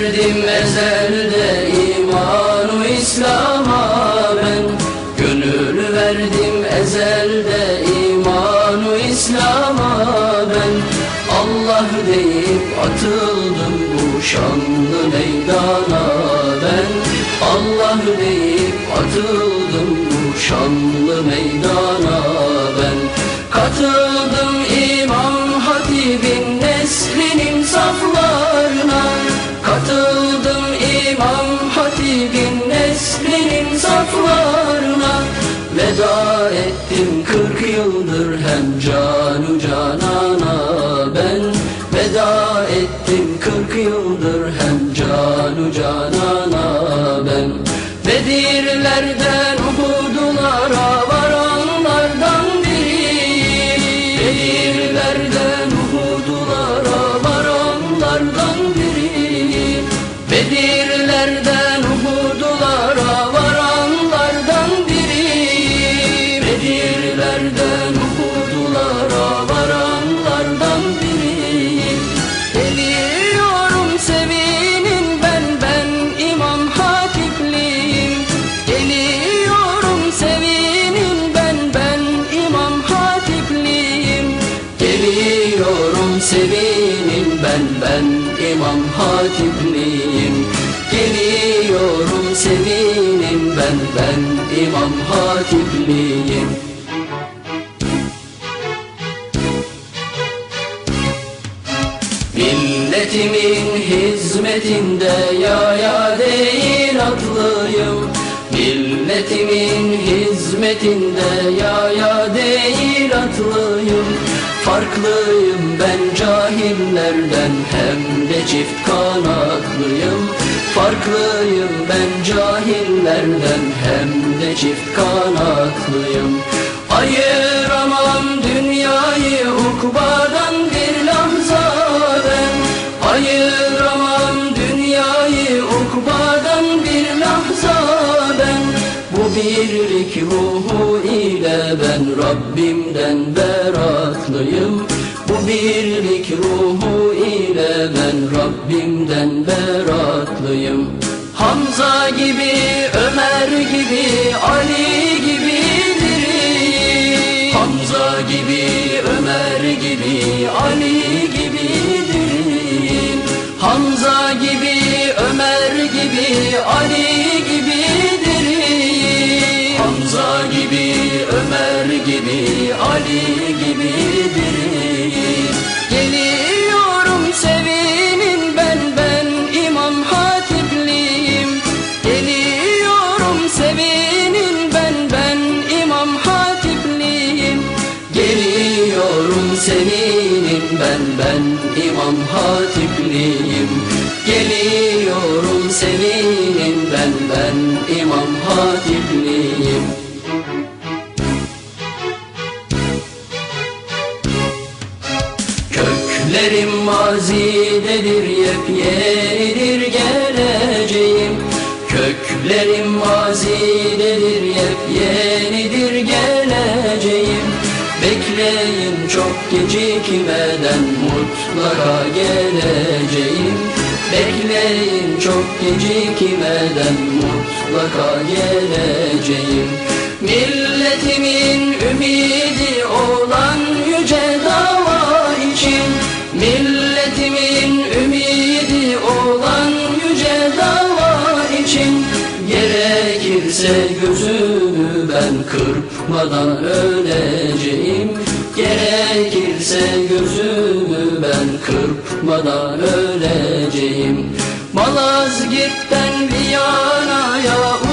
verdim ezelde imanu İslam'a ben. Gönül verdim ezelde imanu İslam'a ben. Allah deyip atıldım bu şanlı meydana ben. Allah deyip atıldım bu şanlı meydana ben. Katıldım İmam Hatib'in neslinin saflarına ettim kırk yıldır hem canu canana ben. Bedirlerden Uhud'lara varanlardan biri. Bedirlerden Uhud'lara varanlardan biri. Bedirlerden Sevinin ben ben İmam Hatipliyim. Geliyorum sevinin ben ben İmam Hatipliyim. Milletimin hizmetinde ya ya değil atlıyım Milletimin hizmetinde ya ya değil atlıyım Farklıyım ben cahillerden hem de çift kanatlıyım Farklıyım ben cahillerden hem de çift kanatlıyım Ayıramam dünyayı ukbadan bir lahza ben Ayıramam dünyayı ukbadan bir lahza ben Bu birlik ile ben Rabbimden beratlıyım. Bu birlik ruhu ile ben Rabbimden beratlıyım. Hamza gibi, Ömer gibi, Ali gibi diri Hamza gibi, Ömer gibi, Ali gibi diri Hamza gibi, Ömer gibi, Ali gibi diri Hamza gibi, gibi, Ali gibi diri Geliyorum sevinin ben ben İmam Hatipliyim. Geliyorum sevinin ben ben İmam Hatipliyim. Geliyorum sevinin ben ben İmam Hatipliyim. Geliyorum sevinin ben ben İmam Hatipliyim Köklerim mazidedir yepyenidir geleceğim. Köklerim mazidedir yepyenidir geleceğim. Bekleyin çok gecikmeden mutlaka geleceğim. Bekleyin çok gecikmeden mutlaka geleceğim. Milletimin ümidi olan Gerekirse gözümü ben kırpmadan öleceğim. Gerekirse gözümü ben kırpmadan öleceğim. Malazgirt'ten Viyana'ya